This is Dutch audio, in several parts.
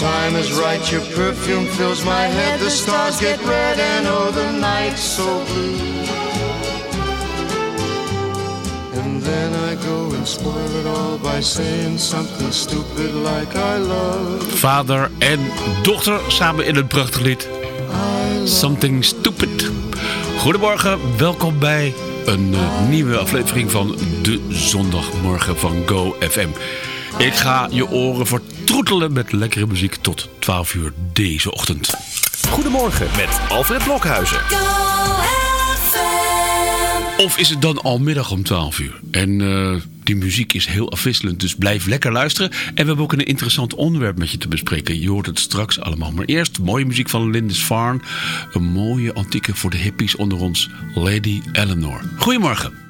Time is right, your perfume fills my head, the stars get red, and oh, the night's so blue. And then I go and spoil it all by saying something stupid like I love. Vader en dochter samen in een prachtig lied. Something Stupid. Goedemorgen, welkom bij een uh, nieuwe aflevering van de zondagmorgen van Go FM. Ik ga je oren met lekkere muziek tot 12 uur deze ochtend. Goedemorgen met Alfred Blokhuizen. Of is het dan al middag om 12 uur? En uh, die muziek is heel afwisselend, dus blijf lekker luisteren. En we hebben ook een interessant onderwerp met je te bespreken. Je hoort het straks allemaal. Maar eerst mooie muziek van Lindis Farn. Een mooie antieke voor de hippies onder ons, Lady Eleanor. Goedemorgen.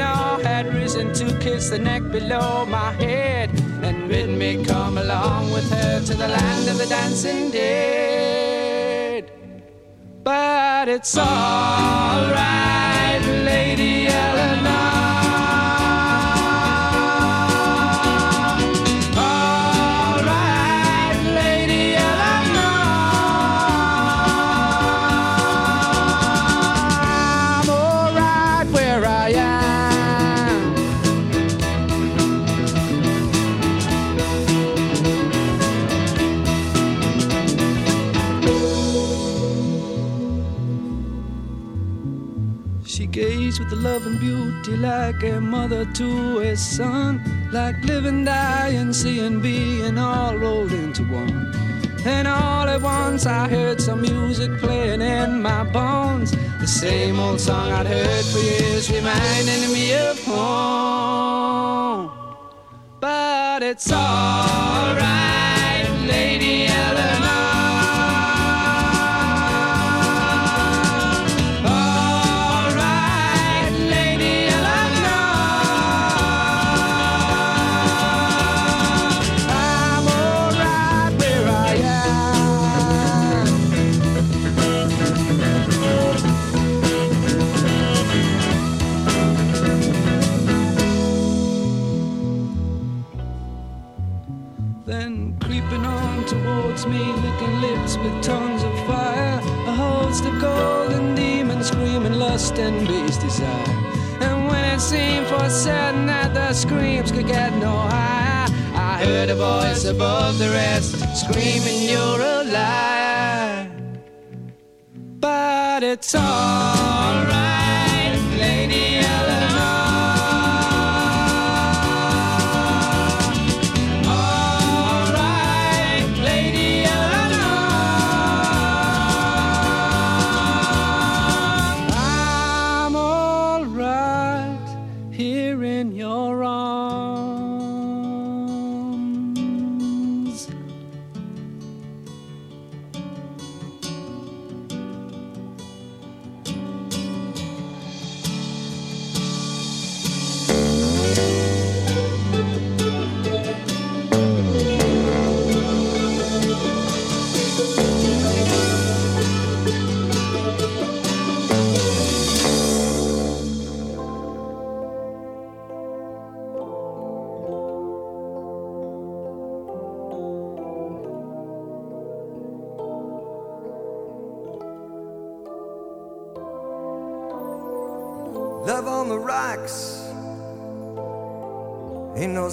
where had risen to kiss the neck below my head, and bid me come along with her to the land of the dancing dead. But it's alright, and beauty like a mother to a son, like living, dying, seeing, being all rolled into one. And all at once I heard some music playing in my bones. The same old song I'd heard for years, reminding me of home. But it's alright. Lady screaming you're alive. But it's all.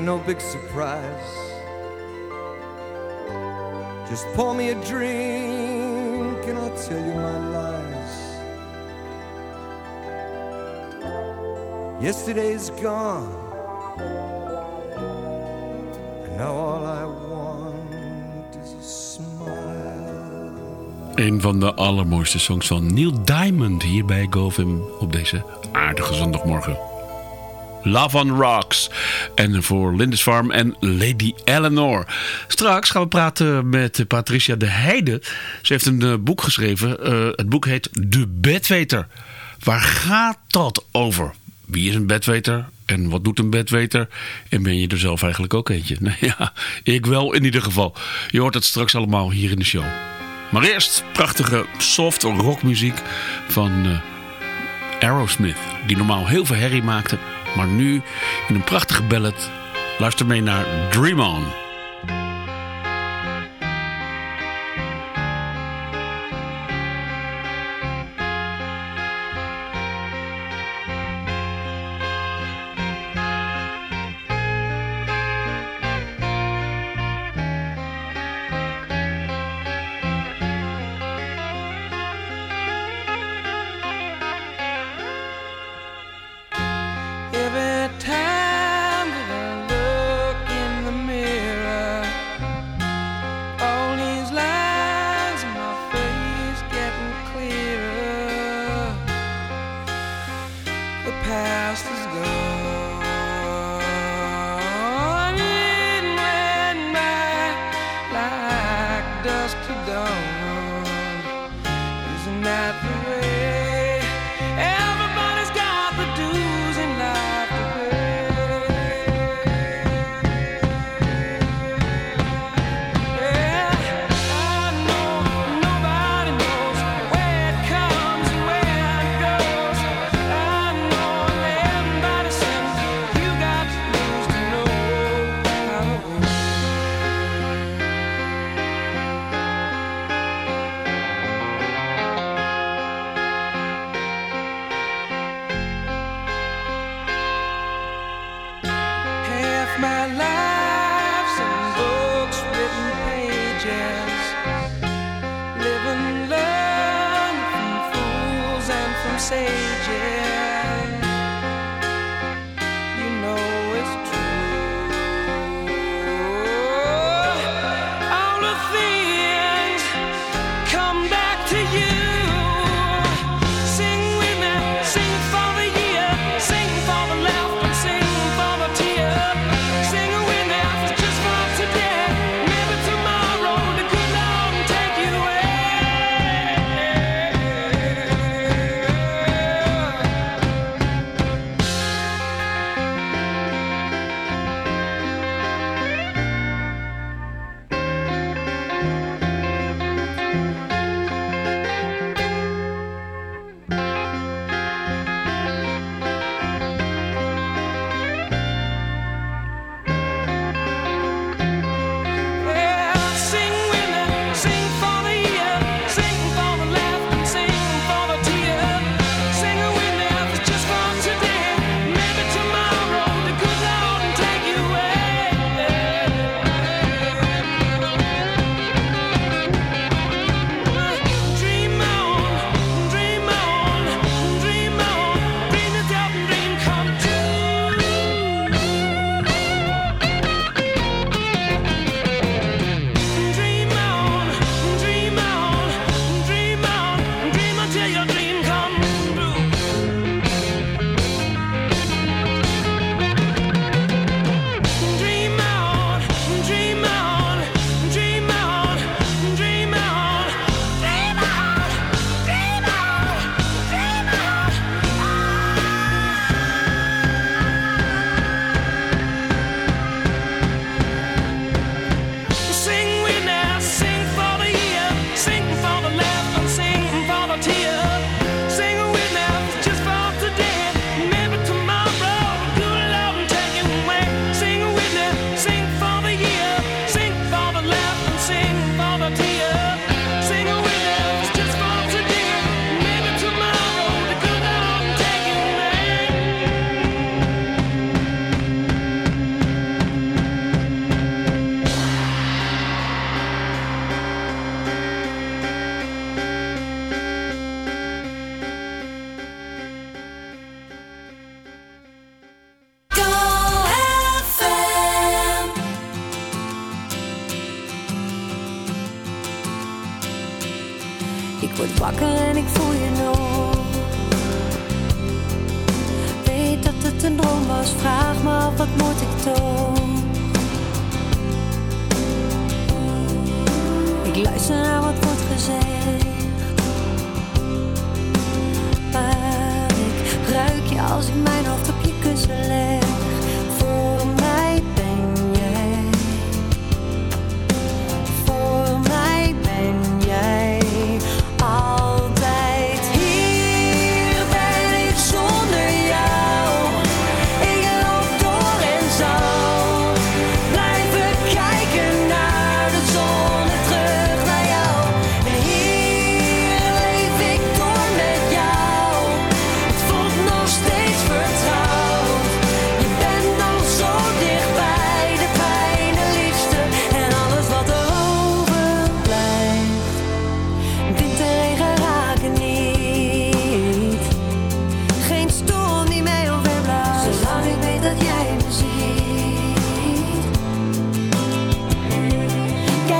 Ain't no big surprise. Just pour me a drink and I'll tell you my lies. Yesterday's gone. And now all I want is a smile. Een van de allermooiste songs van Neil Diamond hier bij op deze aardige zondagmorgen. Love on Rocks. En voor Lindisfarm en Lady Eleanor. Straks gaan we praten met Patricia de Heide. Ze heeft een uh, boek geschreven. Uh, het boek heet De Bedweter. Waar gaat dat over? Wie is een bedweter? En wat doet een bedweter? En ben je er zelf eigenlijk ook eentje? Nou ja, ik wel in ieder geval. Je hoort het straks allemaal hier in de show. Maar eerst prachtige soft rockmuziek van uh, Aerosmith. Die normaal heel veel herrie maakte. Maar nu in een prachtige ballad. Luister mee naar Dream On.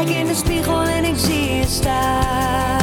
Kijk in de spiegel en ik zie je staan.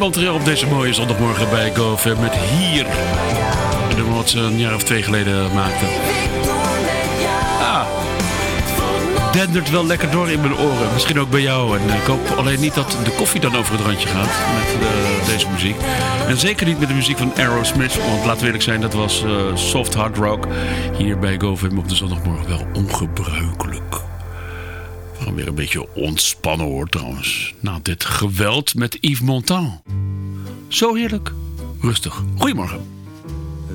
Montreal op deze mooie zondagmorgen bij GoFam met Hier. En dat wat ze een jaar of twee geleden maakte. Ah, dendert wel lekker door in mijn oren. Misschien ook bij jou. En ik hoop alleen niet dat de koffie dan over het randje gaat met eh, deze muziek. En zeker niet met de muziek van Aerosmith. Want laten we eerlijk zijn, dat was eh, soft hard rock. Hier bij GoFam op de zondagmorgen wel ongebruikelijk. Gaan weer een beetje ontspannen hoor trouwens. Na dit geweld met Yves Montand. Zo heerlijk. Rustig. Goedemorgen.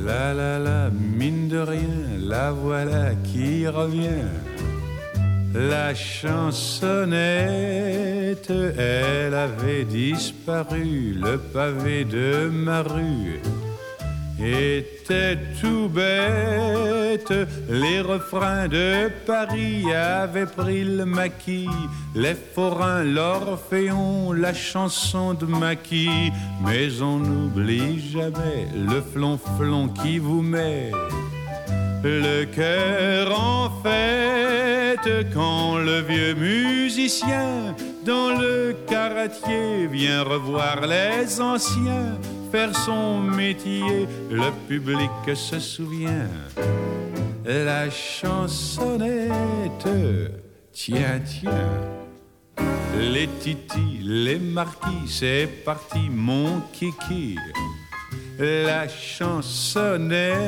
La la la, mine de rien, la voilà qui revient. La chansonnette, elle avait disparu, le pavé de ma rue était tout bête. Les refrains de Paris avaient pris le maquis, les forains, l'orphéon, la chanson de maquis. Mais on n'oublie jamais le flonflon qui vous met le cœur en fête quand le vieux musicien dans le caratier vient revoir les anciens faire son métier. Le public se souvient. La chansonnette, tiens, tiens. Les titis, les marquis, c'est parti mon kiki. La chansonnette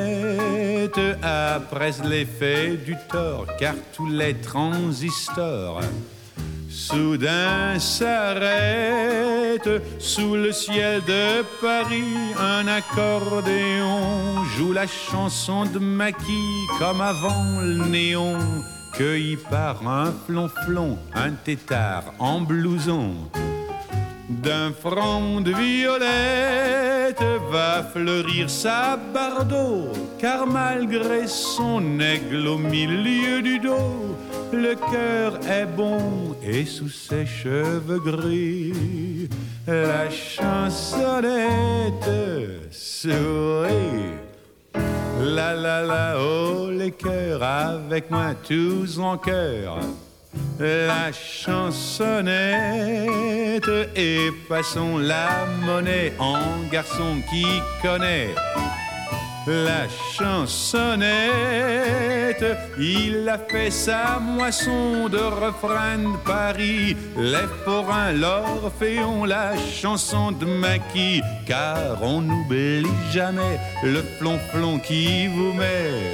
après l'effet du tort, car tous les transistors soudain s'arrêtent sous le ciel de Paris. Un accordéon joue la chanson de Maquis comme avant le néon, cueilli par un flonflon, un tétard en blouson d'un front de violette va fleurir sa bardeau, car malgré son aigle au milieu du dos, le cœur est bon et sous ses cheveux gris, la chansonnette sourit. La la la, oh les cœurs, avec moi tous en cœur. La chansonnette et passons la monnaie en garçon qui connaît la chansonnette. Il a fait sa moisson de refrain de Paris. Les forains, l'orphéon, la chanson de maquis. Car on n'oublie jamais le flonflon qui vous met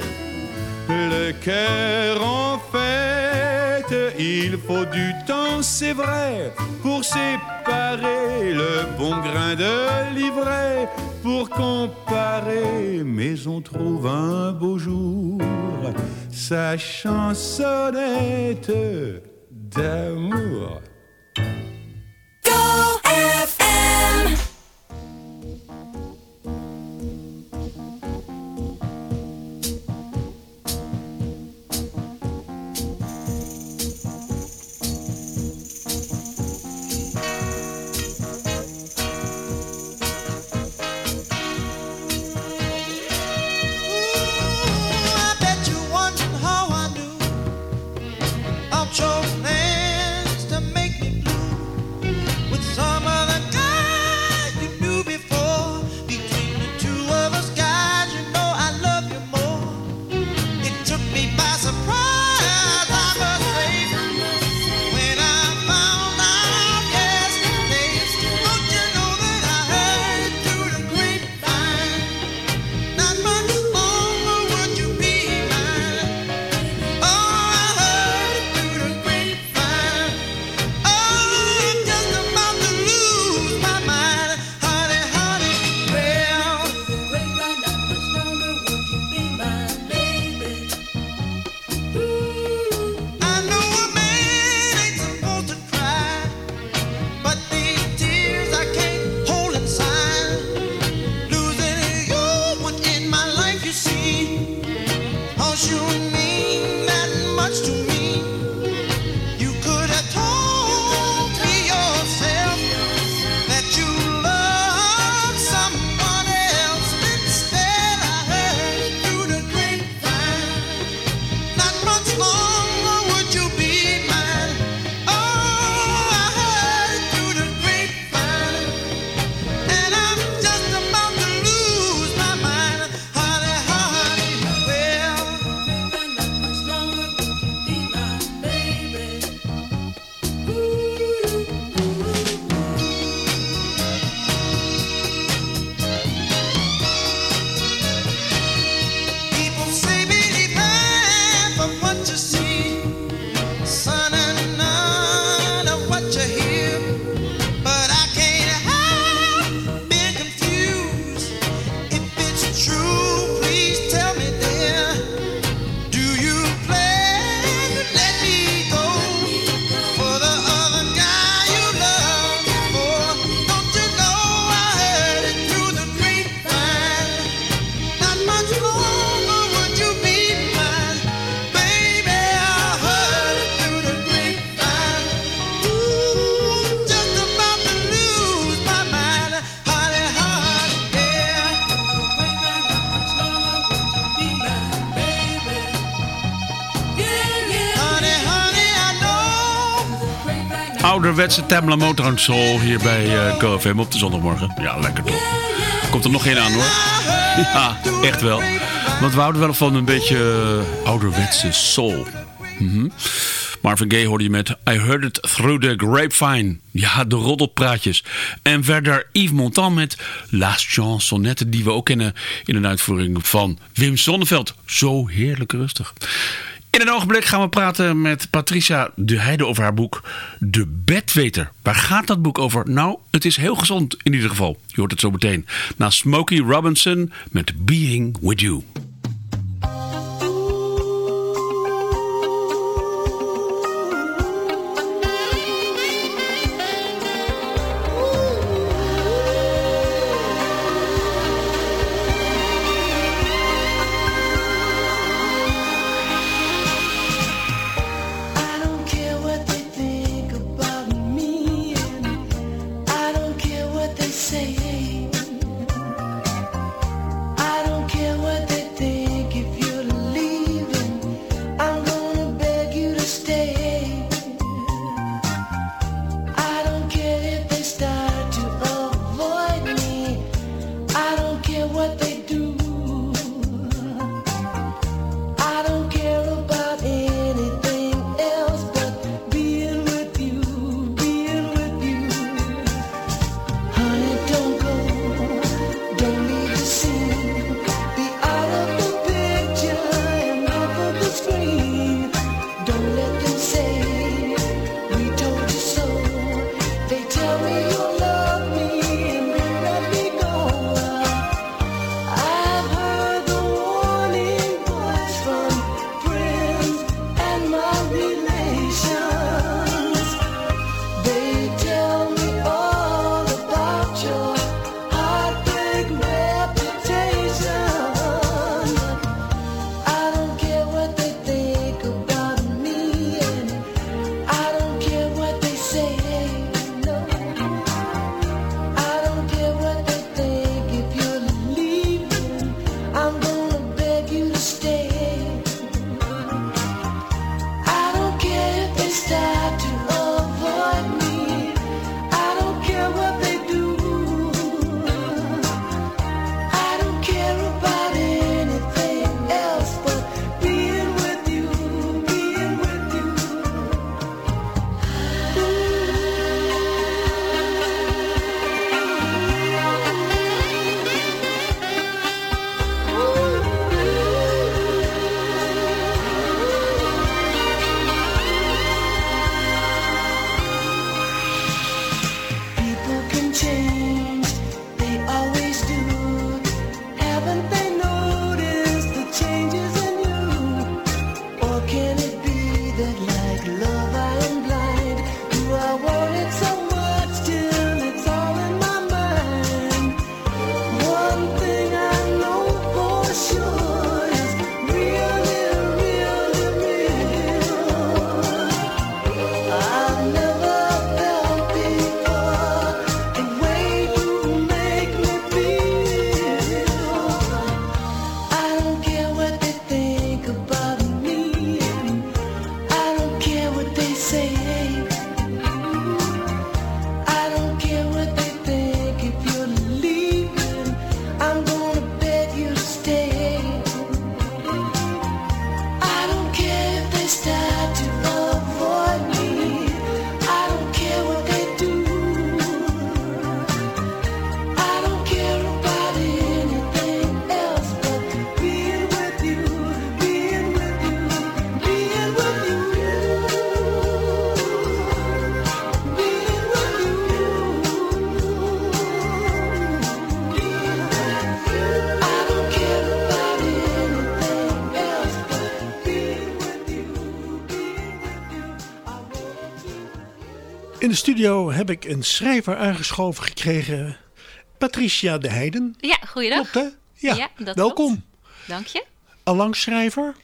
le cœur en fête. Il faut du temps, c'est vrai, pour séparer le bon grain de l'ivraie, pour comparer. Mais on trouve un beau jour sa chansonnette d'amour. Ouderwetse Tamla Motown Soul hier bij eh GoFM op de zondagmorgen. Ja, lekker toch. Komt er nog één aan hoor. Ja, echt wel. Want we houden wel van een beetje eh, ouderwetse soul. Mhm. Marvin Gaye hoorde je met I Heard It Through the Grapevine. Ja, de roddelpraatjes. En verder Yves Montand met La Chansonnette, die we ook kennen in een uitvoering van Wim Sonneveld. Zo heerlijk rustig. In een ogenblik gaan we praten met Patricia de Heide over haar boek De Bedweter. Waar gaat dat boek over? Nou, het is heel gezond in ieder geval. Je hoort het zo meteen. Na Smokey Robinson met Being With You. Studio heb ik een schrijver aangeschoven gekregen. Patricia de Heiden. Ja, goeiedag. Klopt hè? Ja, Ja, dat welkom. klopt. Dank je. Allang schrijver.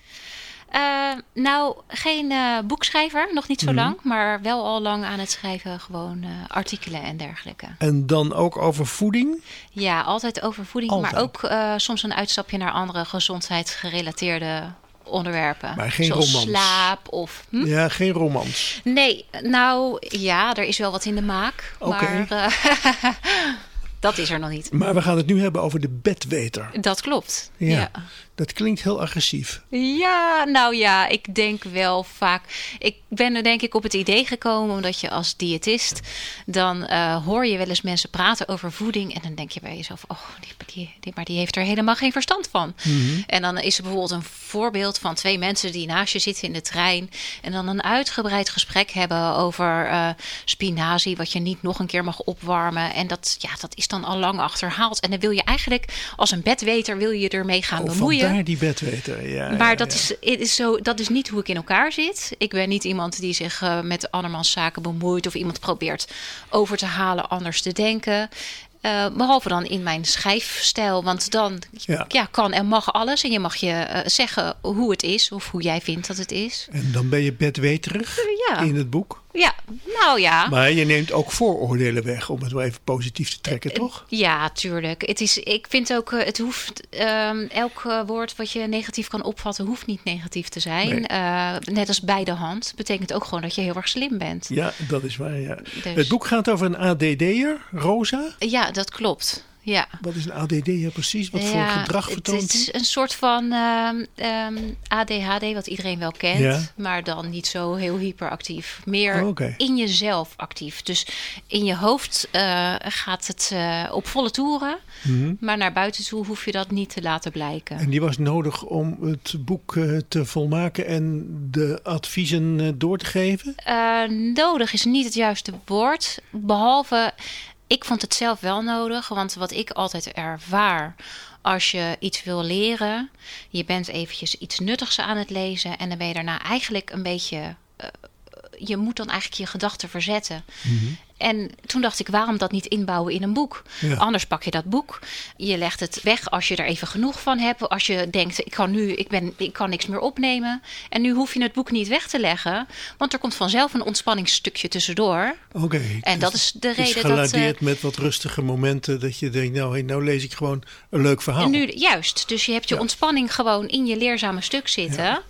Eh, nou, geen eh, boekschrijver, nog niet zo Mhm. lang, maar wel al lang aan het schrijven, gewoon eh, artikelen en dergelijke. En dan ook over voeding. Ja, altijd over voeding, Altijd. maar ook soms een uitstapje naar andere gezondheidsgerelateerde onderwerpen. Maar geen zoals romans. slaap of... hm? Ja, geen romans. Nee, nou ja, er is wel wat in de maak, maar eh, dat is er nog niet. Maar we gaan het nu hebben over de bedweter. Dat klopt. Ja, ja. Dat klinkt heel agressief. Ja, nou ja, ik denk wel vaak. Ik ben er denk ik op het idee gekomen omdat je als diëtist dan eh, hoor je wel eens mensen praten over voeding en dan denk je bij jezelf, oh, die, die, die- maar die heeft er helemaal geen verstand van. En dan is er bijvoorbeeld een voorbeeld van twee mensen die naast je zitten in de trein en dan een uitgebreid gesprek hebben over eh, spinazie, wat je niet nog een keer mag opwarmen. En dat, ja, dat is dan al lang achterhaald. En dan wil je eigenlijk als een bedweter wil je ermee gaan Oh, bemoeien. Vandaar die bedweter. Ja, Maar ja, dat, ja. Is, het is zo, dat is niet hoe ik in elkaar zit. Ik ben niet iemand die zich eh, met andermans zaken bemoeit... of iemand probeert over te halen anders te denken. Eh, behalve dan in mijn schrijfstijl. Want dan Ja. ja. kan en mag alles. En je mag je eh, zeggen hoe het is of hoe jij vindt dat het is. En dan ben je bedweterig Ja. in het boek. Ja, nou ja. Maar je neemt ook vooroordelen weg, om het wel even positief te trekken, toch? Ja, tuurlijk. Het is, ik vind ook, eh, het hoeft, ehm, elk eh, woord wat je negatief kan opvatten, hoeft niet negatief te zijn. Nee. Eh, net als bij de hand betekent ook gewoon dat je heel erg slim bent. Ja, dat is waar, ja. Dus- Het boek gaat over een ADD'er, Rosa. Ja, dat klopt. Ja. Wat is een ADD'er precies? Wat voor gedrag vertoont Het is een soort van ehm, ehm, ADHD, wat iedereen wel kent. Ja. Maar dan niet zo heel hyperactief. Meer Oh, in jezelf actief. Dus in je hoofd eh, gaat het eh, op volle toeren. Mhm. Maar naar buiten toe hoef je dat niet te laten blijken. En die was nodig om het boek eh, te volmaken en de adviezen door te geven? Nodig is niet het juiste woord. Behalve, ik vond het zelf wel nodig. Want wat ik altijd ervaar als je iets wil leren, je bent eventjes iets nuttigs aan het lezen en dan ben je daarna eigenlijk een beetje. eh, je moet dan eigenlijk je gedachten verzetten. En toen dacht ik, waarom dat niet inbouwen in een boek? Ja. Anders pak je dat boek. Je legt het weg als je er even genoeg van hebt. Als je denkt, ik kan nu, ik ben, ik kan niks meer opnemen. En nu hoef je het boek niet weg te leggen. Want er komt vanzelf een ontspanningsstukje tussendoor. Oké. En dat is de is reden dat... eh, geladeerd met wat rustige momenten dat je denkt, nou, hey, nou lees ik gewoon een leuk verhaal. En nu, juist, dus je hebt je ontspanning gewoon in je leerzame stuk zitten.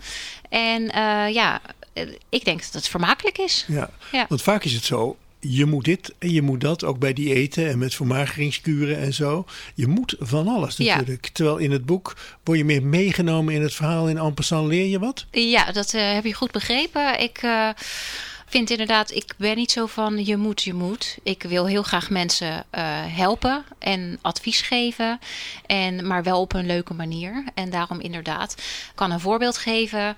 En eh, ja, eh, ik denk dat het vermakelijk is. Ja. want vaak is het zo, je moet dit en je moet dat, ook bij diëten en met vermageringskuren en zo. Je moet van alles Ja. natuurlijk. Terwijl in het boek word je meer meegenomen in het verhaal. In passant leer je wat. Ja, dat eh, heb je goed begrepen. Ik eh, vind inderdaad, ik ben niet zo van je moet, je moet. Ik wil heel graag mensen eh, helpen en advies geven. En, maar wel op een leuke manier. En daarom inderdaad, ik kan een voorbeeld geven.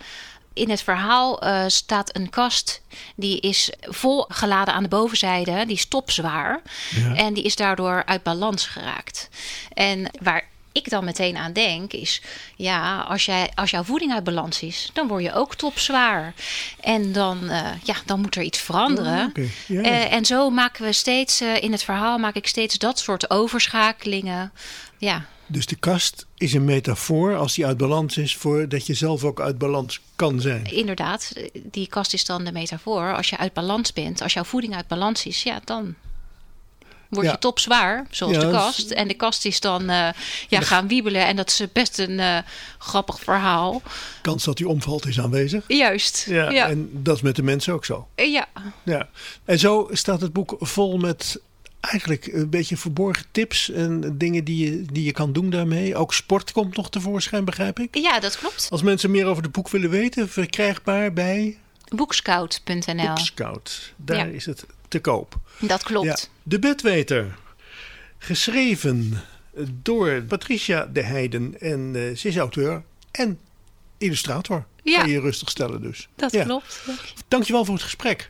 In het verhaal eh, staat een kast die is vol geladen aan de bovenzijde. Die is topzwaar. Ja. En die is daardoor uit balans geraakt. En waar ik dan meteen aan denk is... ja, als, jij, als jouw voeding uit balans is... dan word je ook topzwaar. En dan, eh, ja, dan moet er iets veranderen. Oh. Eh, en zo maken we steeds... in het verhaal maak ik steeds dat soort overschakelingen. Ja, Dus de kast is een metafoor als die uit balans is voor dat je zelf ook uit balans kan zijn. inderdaad. Die kast is dan de metafoor. Als je uit balans bent, als jouw voeding uit balans is... ja, dan word je Ja. topzwaar, zoals Ja, de kast. En de kast is dan eh, ja, gaan wiebelen. En dat is best een eh, grappig verhaal. Kans dat die omvalt is aanwezig. Juist, Ja, ja. En dat is met de mensen ook zo. Ja, Ja. En zo staat het boek vol met eigenlijk een beetje verborgen tips en dingen die je, die je kan doen daarmee. Ook sport komt nog tevoorschijn, begrijp ik. ja, dat klopt. Als mensen meer over het boek willen weten, verkrijgbaar bij Boekscout.nl. Boekscout. Daar Ja. is het te koop. Dat klopt. Ja, de Bedweter. Geschreven door Patricia de Heiden. En eh, ze is auteur en illustrator. Ja. Kan je rustig stellen dus. Dat klopt. Dankjewel voor het gesprek.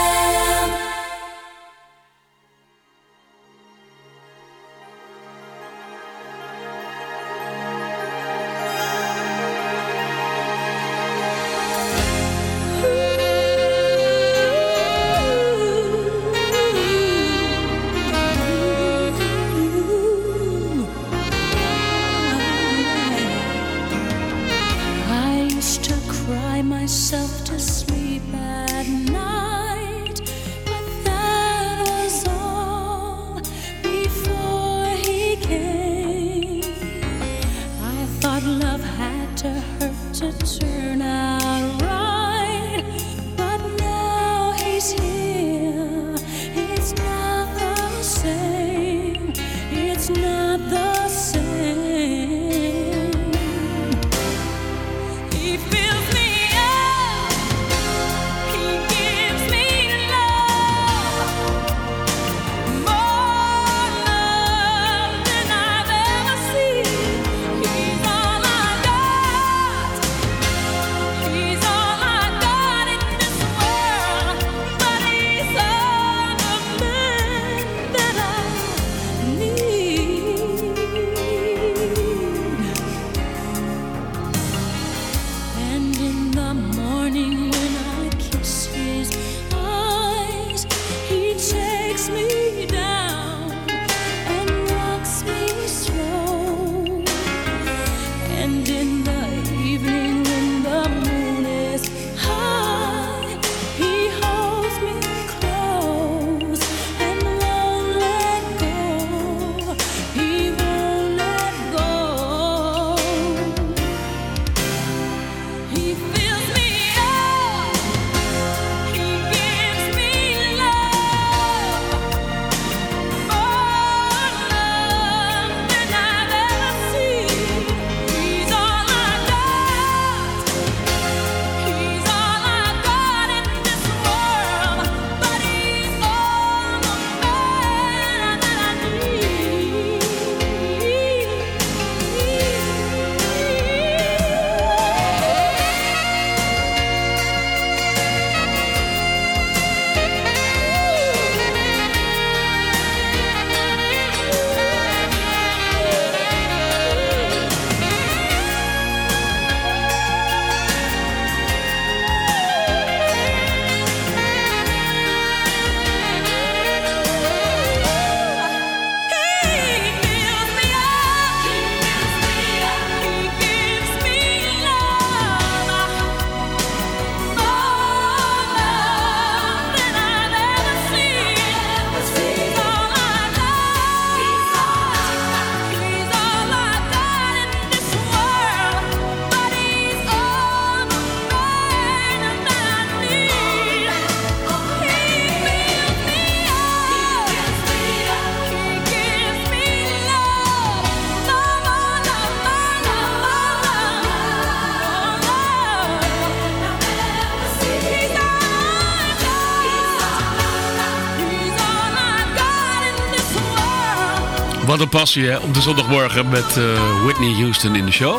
Een passie hè, op de zondagmorgen met eh, Whitney Houston in de show.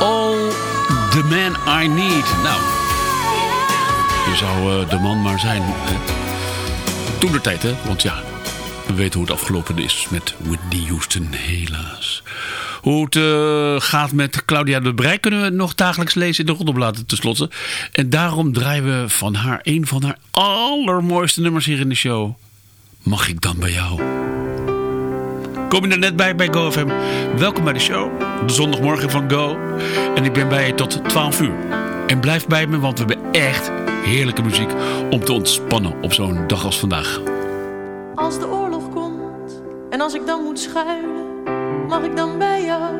Oh, the man I need. Nou, je zou eh, de man maar zijn. Toen de tijd hè, want ja, we weten hoe het afgelopen is met Whitney Houston, helaas. Hoe het eh, gaat met Claudia de Brij kunnen we nog dagelijks lezen in de Roddelbladen tenslotte. En daarom draaien we van haar een van haar allermooiste nummers hier in de show. Mag ik dan bij jou? Kom je er net bij bij GoFM? Welkom bij de show, de zondagmorgen van Go. En ik ben bij je tot 12 uur. En blijf bij me, want we hebben echt heerlijke muziek om te ontspannen op zo'n dag als vandaag. Als de oorlog komt en als ik dan moet schuilen, mag ik dan bij jou?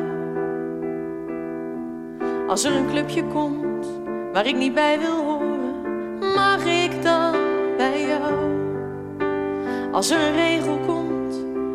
Als er een clubje komt waar ik niet bij wil horen, mag ik dan bij jou? Als er een regel komt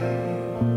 Yeah.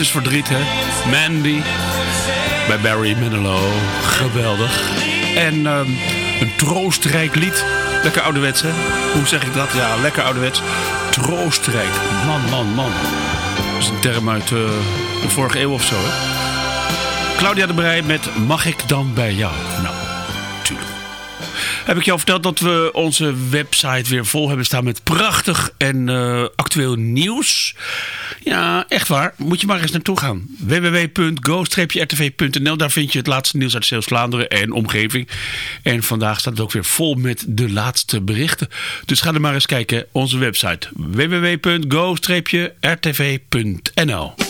Liefdesverdriet, hè? Mandy. Bij Barry Manilow. Geweldig. En ehm, een troostrijk lied. Lekker ouderwets, hè? Hoe zeg ik dat? Ja, lekker ouderwets. Troostrijk. Man, man, man. Dat is een term uit eh, de vorige eeuw of zo, hè? Claudia de Brij met Mag ik dan bij jou? Nou, tuurlijk. Heb ik jou verteld dat we onze website weer vol hebben staan met prachtig en eh, actueel nieuws? Ja, echt waar. Moet je maar eens naartoe gaan. www.go-rtv.nl Daar vind je het laatste nieuws uit Zeeuws-Vlaanderen en omgeving. En vandaag staat het ook weer vol met de laatste berichten. Dus ga er maar eens kijken. Onze website www.go-rtv.nl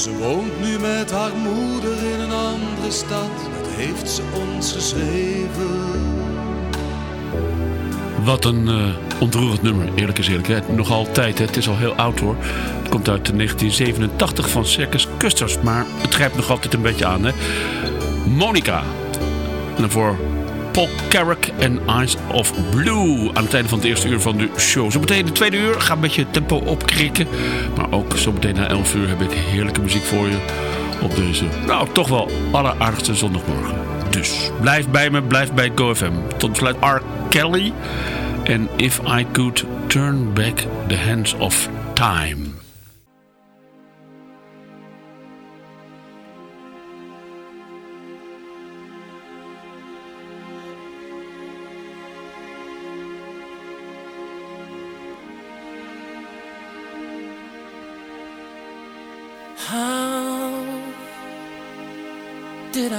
Ze woont nu met haar moeder in een andere stad, dat heeft ze ons geschreven. Wat een eh, ontroerend nummer, eerlijk is eerlijk. Nog altijd, het is al heel oud hoor. Het komt uit 1987 van Circus Custers, maar het grijpt nog altijd een beetje aan. Hè. Monica. En daarvoor Paul Carrick en Eyes of Blue. Aan het einde van het eerste uur van de show. Zometeen de tweede uur. Ga een beetje tempo opkrikken. Maar ook zometeen na 11 uur heb ik heerlijke muziek voor je. Op deze, nou toch wel alleraardigste zondagmorgen. Dus blijf bij me, blijf bij GoFM. Tot besluit R. Kelly. En If I Could Turn Back the Hands of Time.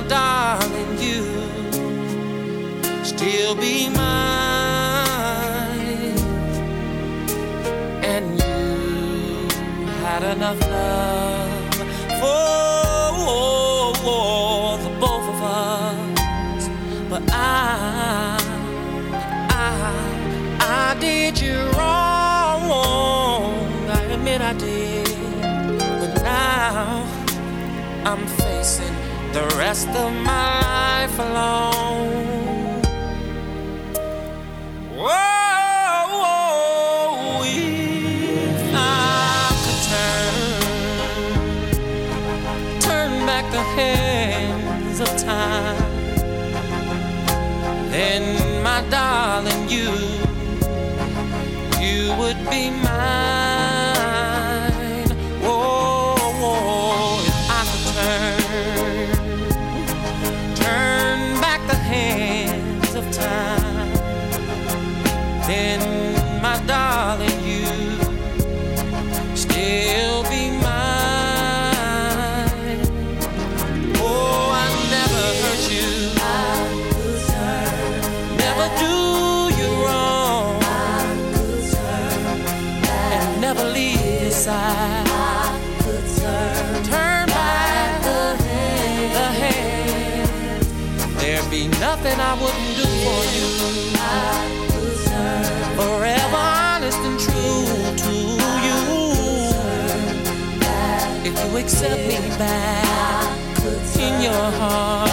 my darling, you still be mine. And you had enough love. rest of my life alone. Whoa, if I could turn, turn back the hands of time, then my darling, you, you would be accept me back in your heart.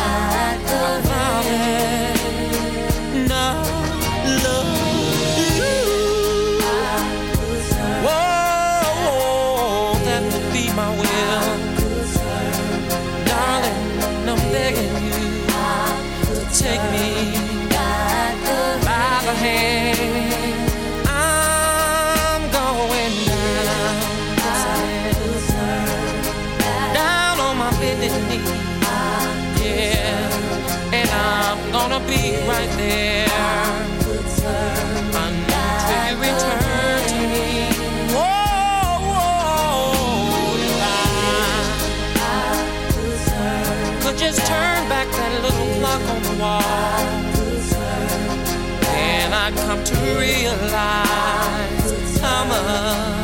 realize how much.